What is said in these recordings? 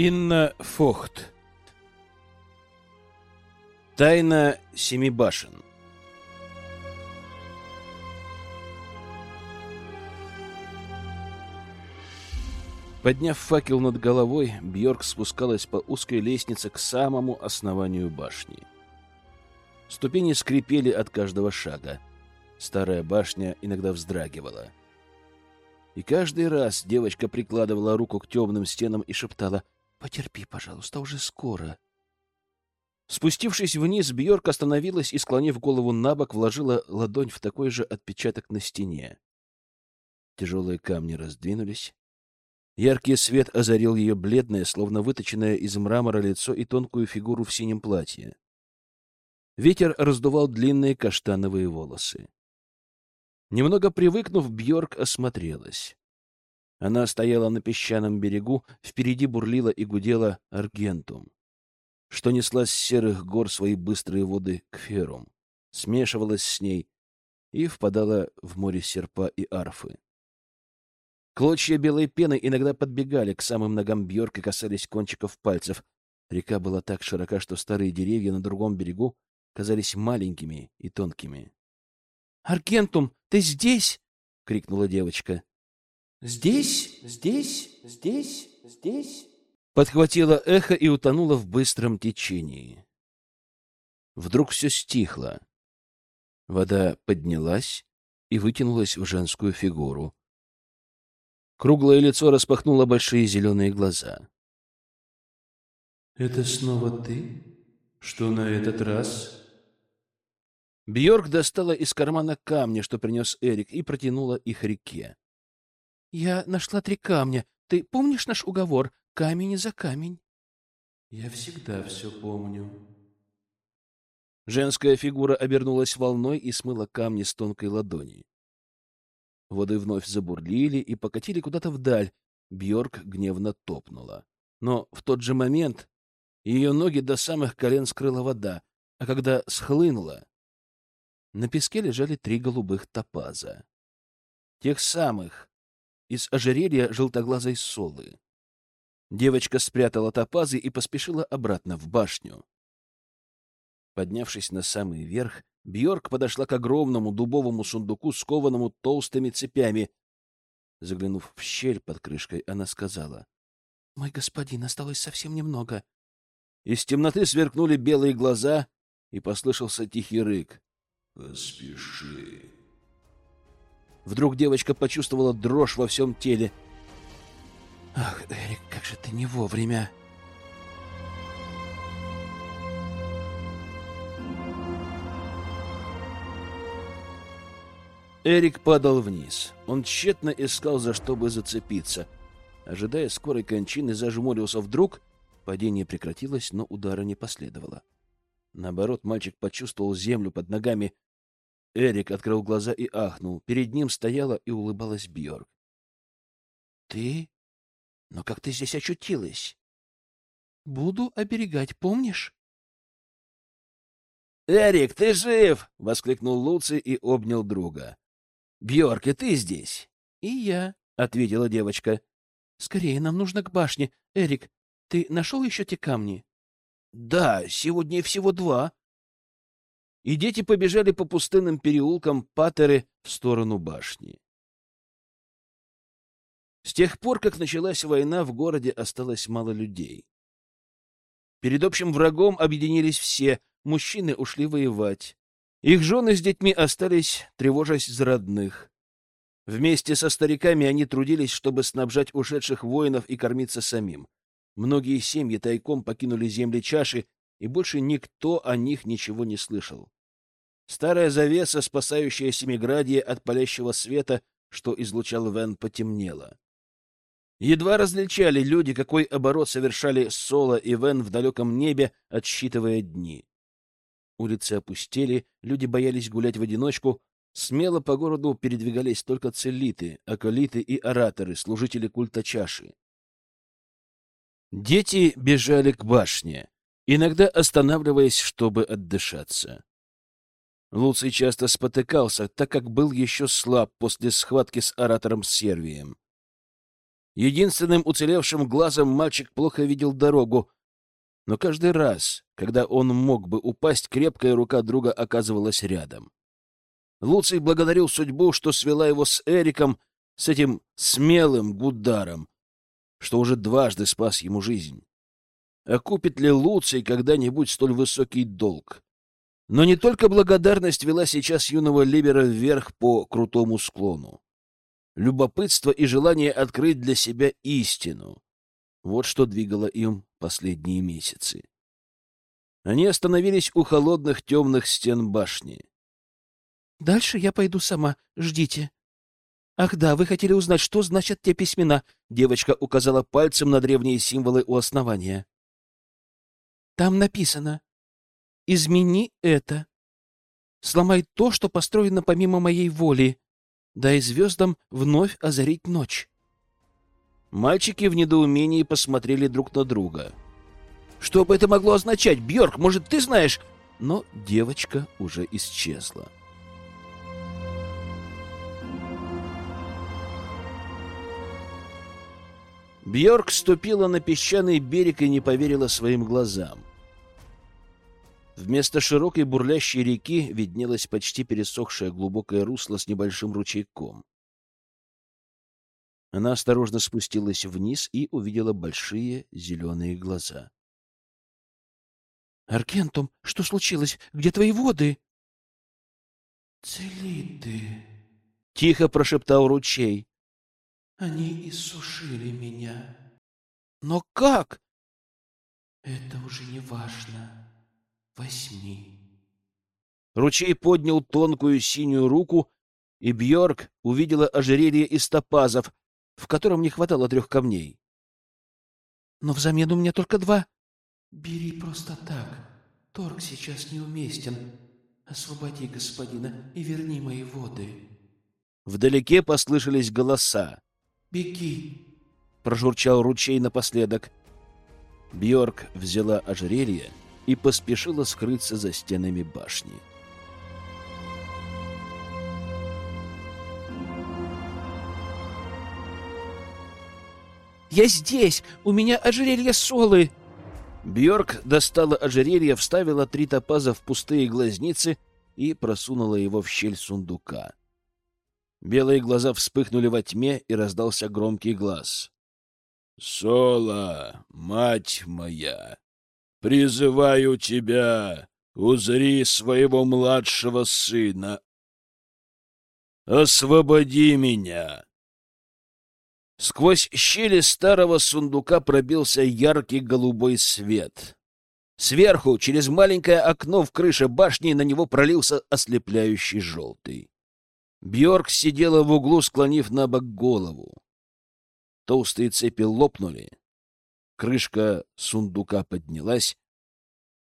Инна Фохт. Тайна семи башен. Подняв факел над головой, Бьорк спускалась по узкой лестнице к самому основанию башни. Ступени скрипели от каждого шага. Старая башня иногда вздрагивала. И каждый раз девочка прикладывала руку к темным стенам и шептала «Потерпи, пожалуйста, уже скоро». Спустившись вниз, Бьорк остановилась и, склонив голову на бок, вложила ладонь в такой же отпечаток на стене. Тяжелые камни раздвинулись, Яркий свет озарил ее бледное, словно выточенное из мрамора лицо и тонкую фигуру в синем платье. Ветер раздувал длинные каштановые волосы. Немного привыкнув, Бьорк осмотрелась. Она стояла на песчаном берегу, впереди бурлила и гудела Аргентум, что несла с серых гор свои быстрые воды к Ферум, смешивалась с ней и впадала в море серпа и арфы. Клочья белой пены иногда подбегали к самым ногам Бьорк и касались кончиков пальцев. Река была так широка, что старые деревья на другом берегу казались маленькими и тонкими. — Аргентум, ты здесь? — крикнула девочка. — Здесь, здесь, здесь, здесь. Подхватило эхо и утонуло в быстром течении. Вдруг все стихло. Вода поднялась и вытянулась в женскую фигуру. Круглое лицо распахнуло большие зеленые глаза. «Это снова ты? Что на этот раз?» Бьорк достала из кармана камни, что принес Эрик, и протянула их реке. «Я нашла три камня. Ты помнишь наш уговор? Камень за камень». «Я всегда все помню». Женская фигура обернулась волной и смыла камни с тонкой ладони. Воды вновь забурлили и покатили куда-то вдаль. Бьорк гневно топнула. Но в тот же момент ее ноги до самых колен скрыла вода, а когда схлынула, на песке лежали три голубых топаза. Тех самых, из ожерелья желтоглазой солы. Девочка спрятала топазы и поспешила обратно в башню. Поднявшись на самый верх, Бьорк подошла к огромному дубовому сундуку, скованному толстыми цепями. Заглянув в щель под крышкой, она сказала. — Мой господин, осталось совсем немного. Из темноты сверкнули белые глаза, и послышался тихий рык. — Поспеши. Вдруг девочка почувствовала дрожь во всем теле. — Ах, Эрик, как же ты не вовремя! — Эрик падал вниз. Он тщетно искал, за что бы зацепиться. Ожидая скорой кончины, зажмурился вдруг. Падение прекратилось, но удара не последовало. Наоборот, мальчик почувствовал землю под ногами. Эрик открыл глаза и ахнул. Перед ним стояла и улыбалась Бьорк. — Ты? Но как ты здесь очутилась? — Буду оберегать, помнишь? «Эрик, ты жив!» — воскликнул Луций и обнял друга. Бьорк, и ты здесь? — И я, — ответила девочка. — Скорее, нам нужно к башне. Эрик, ты нашел еще те камни? — Да, сегодня всего два. И дети побежали по пустынным переулкам Патеры в сторону башни. С тех пор, как началась война, в городе осталось мало людей. Перед общим врагом объединились все, мужчины ушли воевать. Их жены с детьми остались, тревожась за родных. Вместе со стариками они трудились, чтобы снабжать ушедших воинов и кормиться самим. Многие семьи тайком покинули земли чаши, и больше никто о них ничего не слышал. Старая завеса, спасающая Семиградье от палящего света, что излучал Вен, потемнела. Едва различали люди, какой оборот совершали Соло и Вен в далеком небе, отсчитывая дни. Улицы опустели, люди боялись гулять в одиночку, смело по городу передвигались только целиты, акалиты и ораторы, служители культа чаши. Дети бежали к башне, иногда останавливаясь, чтобы отдышаться. Луций часто спотыкался, так как был еще слаб после схватки с оратором Сервием. Единственным уцелевшим глазом мальчик плохо видел дорогу, но каждый раз, когда он мог бы упасть, крепкая рука друга оказывалась рядом. Луций благодарил судьбу, что свела его с Эриком, с этим смелым Гударом, что уже дважды спас ему жизнь. Окупит ли Луций когда-нибудь столь высокий долг? Но не только благодарность вела сейчас юного Либера вверх по крутому склону. Любопытство и желание открыть для себя истину. Вот что двигало им последние месяцы. Они остановились у холодных темных стен башни. Дальше я пойду сама. Ждите. Ах да, вы хотели узнать, что значат те письмена. Девочка указала пальцем на древние символы у основания. Там написано «Измени это». Сломай то, что построено помимо моей воли. Дай звездам вновь озарить ночь. Мальчики в недоумении посмотрели друг на друга. Что бы это могло означать? Бьорк, может, ты знаешь? Но девочка уже исчезла. Бьорк ступила на песчаный берег и не поверила своим глазам. Вместо широкой бурлящей реки виднелось почти пересохшее глубокое русло с небольшим ручейком. Она осторожно спустилась вниз и увидела большие зеленые глаза. — Аркентум, что случилось? Где твои воды? — Целиты, — тихо прошептал ручей. Они иссушили меня. Но как? Это уже не важно. Возьми. Ручей поднял тонкую синюю руку, и Бьорк увидела ожерелье из топазов, в котором не хватало трех камней. Но взамен у меня только два. Бери просто так. Торг сейчас неуместен. Освободи господина и верни мои воды. Вдалеке послышались голоса. «Беги!» — прожурчал ручей напоследок. Бьорк взяла ожерелье и поспешила скрыться за стенами башни. «Я здесь! У меня ожерелье Солы!» Бьорк достала ожерелье, вставила три топаза в пустые глазницы и просунула его в щель сундука. Белые глаза вспыхнули во тьме, и раздался громкий глаз. «Сола, мать моя, призываю тебя, узри своего младшего сына. Освободи меня!» Сквозь щели старого сундука пробился яркий голубой свет. Сверху, через маленькое окно в крыше башни, на него пролился ослепляющий желтый. Бьорк сидела в углу, склонив на бок голову. Толстые цепи лопнули. Крышка сундука поднялась,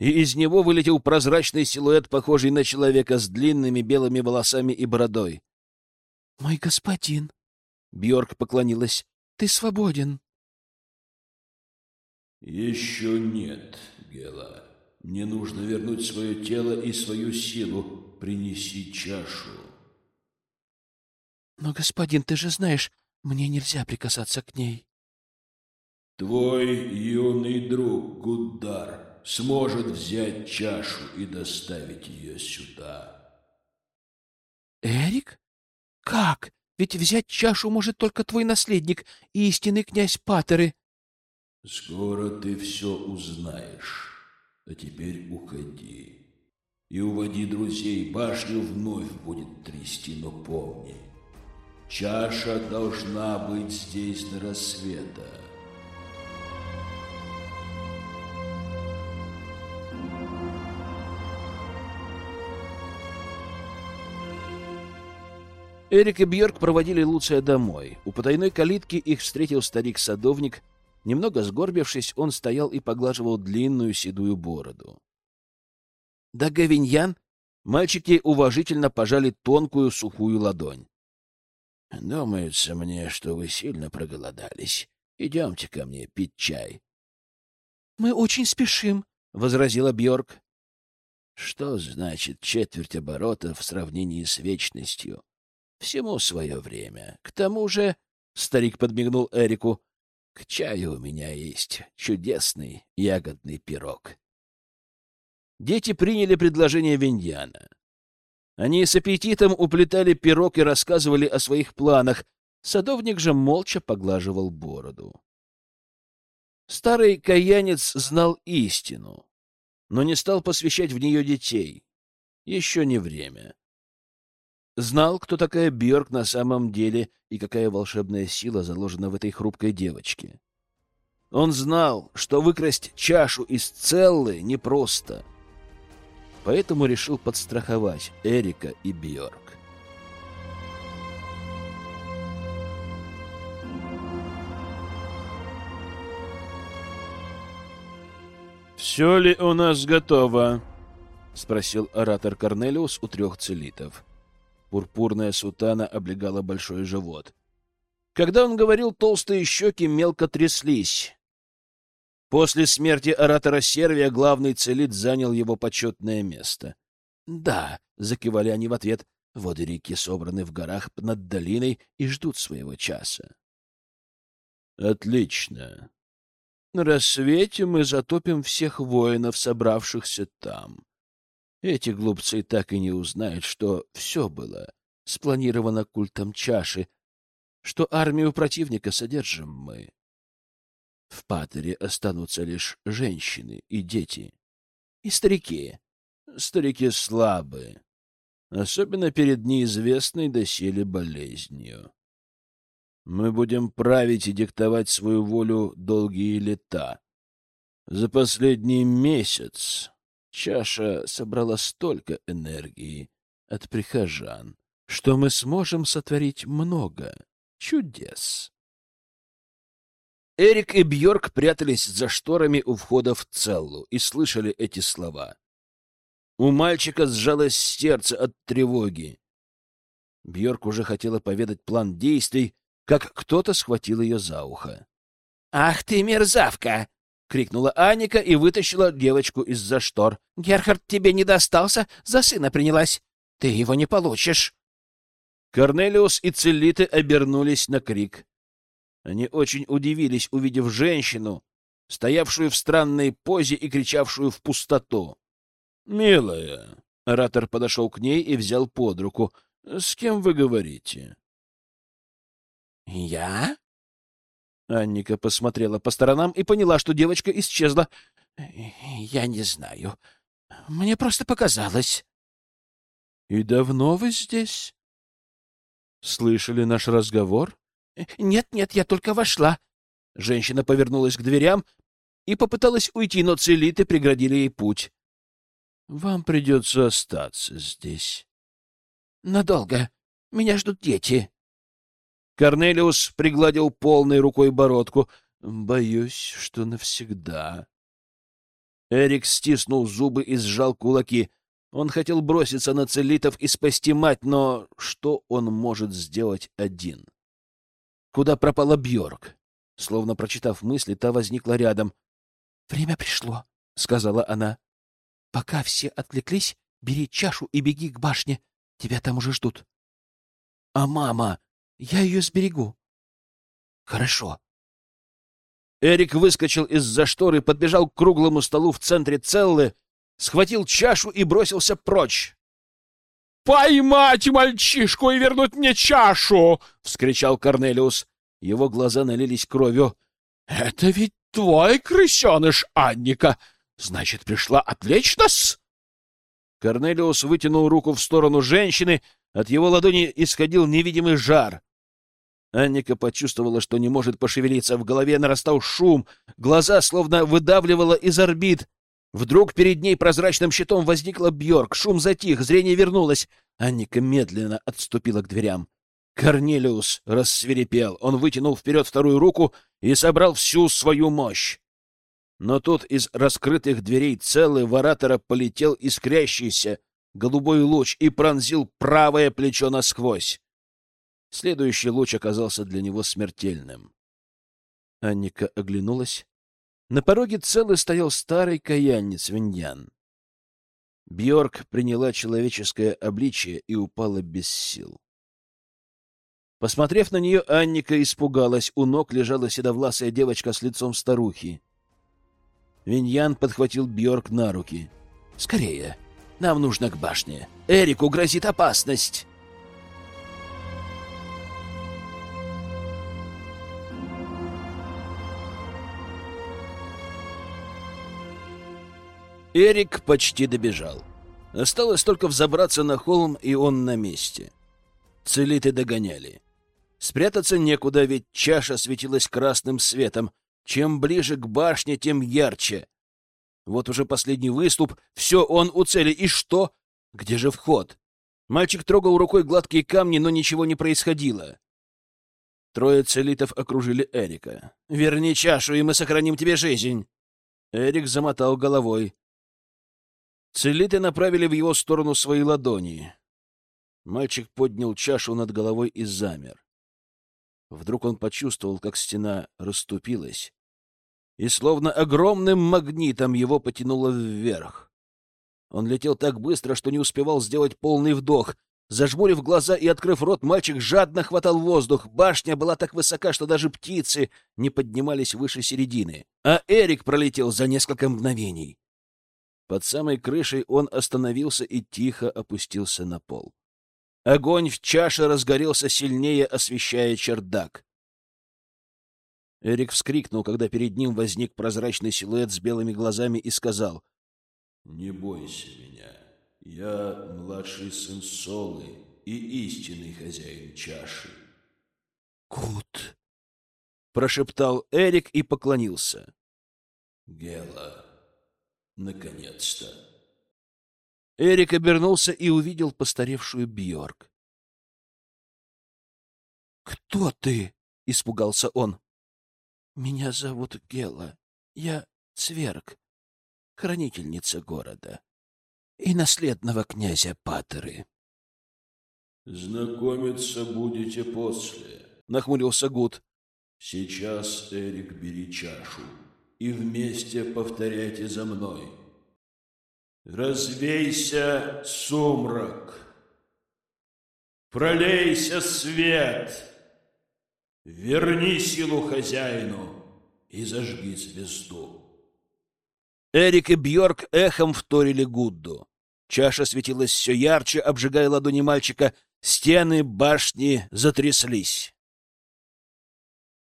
и из него вылетел прозрачный силуэт, похожий на человека с длинными белыми волосами и бородой. — Мой господин! — Бьорк поклонилась. — Ты свободен. — Еще нет, Гела. Мне нужно вернуть свое тело и свою силу. Принеси чашу. Но, господин, ты же знаешь, мне нельзя прикасаться к ней. Твой юный друг Гуддар сможет взять чашу и доставить ее сюда. Эрик? Как? Ведь взять чашу может только твой наследник, истинный князь Патеры. Скоро ты все узнаешь. А теперь уходи. И уводи друзей, башню вновь будет трясти, но помни, Чаша должна быть здесь до рассвета. Эрик и Бьорк проводили Луция домой. У потайной калитки их встретил старик-садовник. Немного сгорбившись, он стоял и поглаживал длинную седую бороду. «Да, Гавиньян!» Мальчики уважительно пожали тонкую сухую ладонь. Думается мне, что вы сильно проголодались. Идемте ко мне пить чай. — Мы очень спешим, — возразила Бьорк. — Что значит четверть оборота в сравнении с вечностью? Всему свое время. К тому же... Старик подмигнул Эрику. К чаю у меня есть чудесный ягодный пирог. Дети приняли предложение Виндиана. Они с аппетитом уплетали пирог и рассказывали о своих планах. Садовник же молча поглаживал бороду. Старый каянец знал истину, но не стал посвящать в нее детей. Еще не время. Знал, кто такая Бьорк на самом деле и какая волшебная сила заложена в этой хрупкой девочке. Он знал, что выкрасть чашу из Целлы непросто, поэтому решил подстраховать Эрика и Бьорк. «Все ли у нас готово?» — спросил оратор Корнелиус у трех целитов. Пурпурная сутана облегала большой живот. Когда он говорил, толстые щеки мелко тряслись. После смерти оратора Сервия главный целит занял его почетное место. «Да», — закивали они в ответ, — «воды реки собраны в горах над долиной и ждут своего часа». «Отлично. На рассвете мы затопим всех воинов, собравшихся там. Эти глупцы так и не узнают, что все было спланировано культом чаши, что армию противника содержим мы. В Патере останутся лишь женщины и дети. И старики. Старики слабые, особенно перед неизвестной доселе болезнью. Мы будем править и диктовать свою волю долгие лета. За последний месяц чаша собрала столько энергии от прихожан, что мы сможем сотворить много чудес. Эрик и Бьорк прятались за шторами у входа в целлу и слышали эти слова. У мальчика сжалось сердце от тревоги. Бьорк уже хотела поведать план действий, как кто-то схватил ее за ухо. «Ах ты, мерзавка!» — крикнула Аника и вытащила девочку из-за штор. «Герхард тебе не достался, за сына принялась. Ты его не получишь!» Корнелиус и Целлиты обернулись на крик. Они очень удивились, увидев женщину, стоявшую в странной позе и кричавшую в пустоту. «Милая!» — оратор подошел к ней и взял под руку. «С кем вы говорите?» «Я?» Анника посмотрела по сторонам и поняла, что девочка исчезла. «Я не знаю. Мне просто показалось». «И давно вы здесь?» «Слышали наш разговор?» «Нет, нет, я только вошла». Женщина повернулась к дверям и попыталась уйти, но целиты преградили ей путь. «Вам придется остаться здесь». «Надолго. Меня ждут дети». Корнелиус пригладил полной рукой бородку. «Боюсь, что навсегда». Эрик стиснул зубы и сжал кулаки. Он хотел броситься на целитов и спасти мать, но что он может сделать один? Куда пропала Бьорк? Словно прочитав мысли, та возникла рядом. «Время пришло», — сказала она. «Пока все отвлеклись, бери чашу и беги к башне. Тебя там уже ждут». «А мама? Я ее сберегу». «Хорошо». Эрик выскочил из-за шторы, подбежал к круглому столу в центре целлы, схватил чашу и бросился прочь. «Поймать мальчишку и вернуть мне чашу!» — вскричал Корнелиус. Его глаза налились кровью. «Это ведь твой крысеныш, Анника! Значит, пришла отвлечь нас?» Корнелиус вытянул руку в сторону женщины, от его ладони исходил невидимый жар. Анника почувствовала, что не может пошевелиться, в голове нарастал шум, глаза словно выдавливало из орбит. Вдруг перед ней прозрачным щитом возникла Бьорк, шум затих, зрение вернулось. Анника медленно отступила к дверям. Корнелиус рассверепел. Он вытянул вперед вторую руку и собрал всю свою мощь. Но тут из раскрытых дверей целый воратора полетел искрящийся голубой луч и пронзил правое плечо насквозь. Следующий луч оказался для него смертельным. Анника оглянулась. На пороге целый стоял старый каянец Виньян. Бьорк приняла человеческое обличие и упала без сил. Посмотрев на нее, Анника испугалась. У ног лежала седовласая девочка с лицом старухи. Виньян подхватил Бьорк на руки. «Скорее! Нам нужно к башне! Эрику грозит опасность!» Эрик почти добежал. Осталось только взобраться на холм, и он на месте. Целиты догоняли. Спрятаться некуда, ведь чаша светилась красным светом. Чем ближе к башне, тем ярче. Вот уже последний выступ. Все, он у цели. И что? Где же вход? Мальчик трогал рукой гладкие камни, но ничего не происходило. Трое целитов окружили Эрика. «Верни чашу, и мы сохраним тебе жизнь!» Эрик замотал головой. Целиты направили в его сторону свои ладони. Мальчик поднял чашу над головой и замер. Вдруг он почувствовал, как стена расступилась, и словно огромным магнитом его потянуло вверх. Он летел так быстро, что не успевал сделать полный вдох. Зажмурив глаза и открыв рот, мальчик жадно хватал воздух. Башня была так высока, что даже птицы не поднимались выше середины. А Эрик пролетел за несколько мгновений. Под самой крышей он остановился и тихо опустился на пол. Огонь в чаше разгорелся сильнее, освещая чердак. Эрик вскрикнул, когда перед ним возник прозрачный силуэт с белыми глазами и сказал «Не бойся меня, я младший сын Солы и истинный хозяин чаши». «Кут!» — прошептал Эрик и поклонился. «Гела, Наконец-то. Эрик обернулся и увидел постаревшую Бьорк. «Кто ты?» — испугался он. «Меня зовут Гела. Я Цверг, хранительница города и наследного князя Патеры». «Знакомиться будете после», — нахмурился Гуд. «Сейчас, Эрик, бери чашу и вместе повторяйте за мной. Развейся, сумрак, пролейся свет, верни силу хозяину и зажги звезду. Эрик и Бьорк эхом вторили Гудду. Чаша светилась все ярче, обжигая ладони мальчика. Стены башни затряслись.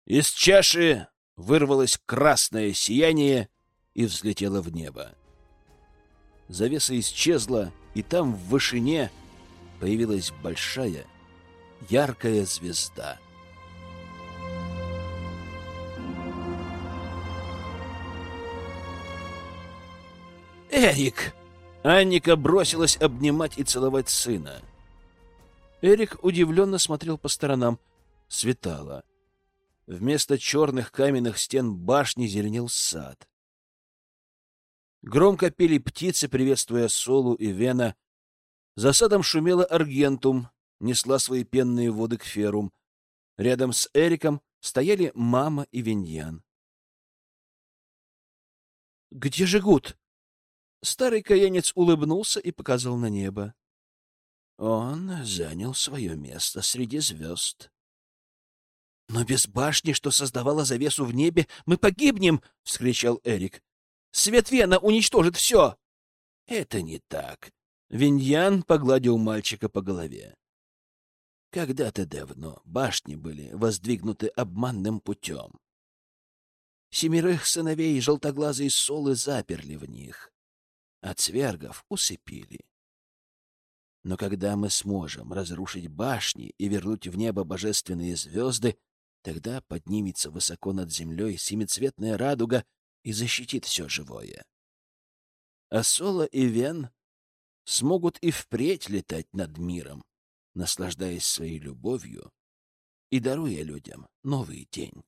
Из чаши вырвалось красное сияние и взлетело в небо. Завеса исчезла, и там в вышине появилась большая, яркая звезда. «Эрик!» Анника бросилась обнимать и целовать сына. Эрик удивленно смотрел по сторонам. Светало. Вместо черных каменных стен башни зеленел сад. Громко пели птицы, приветствуя Солу и Вена. За садом шумела Аргентум, несла свои пенные воды к Ферум. Рядом с Эриком стояли мама и Виньян. «Где же Гуд?» Старый каянец улыбнулся и показал на небо. Он занял свое место среди звезд. — Но без башни, что создавала завесу в небе, мы погибнем! — вскричал Эрик. — Свет Вена уничтожит все! — Это не так. Виньян погладил мальчика по голове. Когда-то давно башни были воздвигнуты обманным путем. Семерых сыновей желтоглазые солы заперли в них, а цвергов усыпили. Но когда мы сможем разрушить башни и вернуть в небо божественные звезды, Тогда поднимется высоко над землей семицветная радуга и защитит все живое. А Соло и Вен смогут и впредь летать над миром, наслаждаясь своей любовью и даруя людям новый день.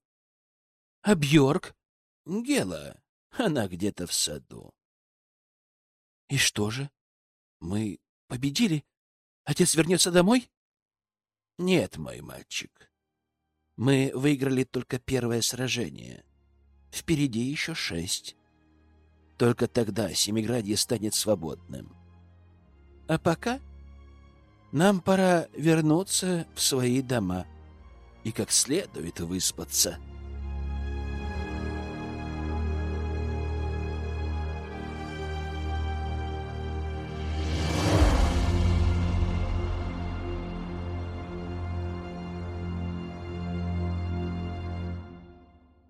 А Бьорк? Гела, она где-то в саду. И что же? Мы победили? Отец вернется домой? Нет, мой мальчик. Мы выиграли только первое сражение. Впереди еще шесть. Только тогда Семиградье станет свободным. А пока нам пора вернуться в свои дома. и как следует выспаться.